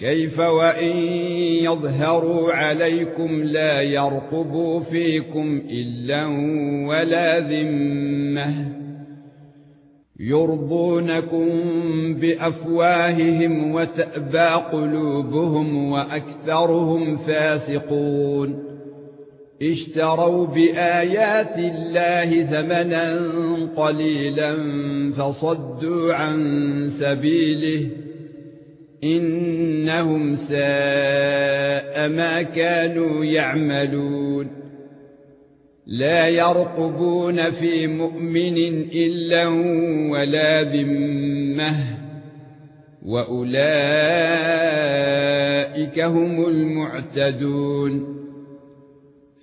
كيف وإن يظهروا عليكم لا يرقبوا فيكم إلا ولا ذمة يرضونكم بأفواههم وتأبى قلوبهم وأكثرهم فاسقون اشتروا بآيات الله ثمنا قليلا فصدوا عن سبيله إنهم ساء ما كانوا يعملون. لا يرقبون في مؤمن إلا ولا ذمة. وأولئك هم المعتدون.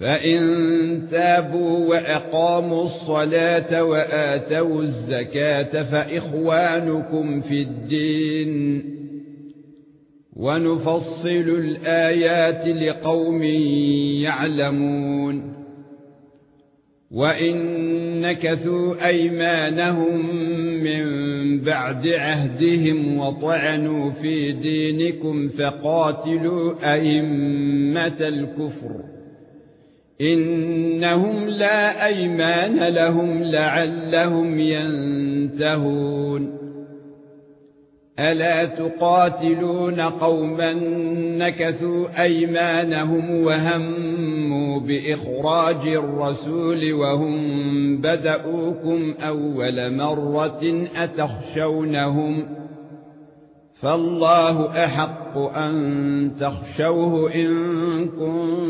فإن تابوا وأقاموا الصلاة وآتوا الزكاة فإخوانكم في الدين. ونفصل الآيات لقوم يعلمون. وإن نكثوا أيمانهم من بعد عهدهم وطعنوا في دينكم فقاتلوا أئمة الكفر. إنهم لا أيمان لهم لعلهم ينتهون. ألا تقاتلون قوما نكثوا أيمانهم وهموا بإخراج الرسول وهم بدؤوكم أول مرة أتخشونهم فالله أحق أن تخشوه إن كنتم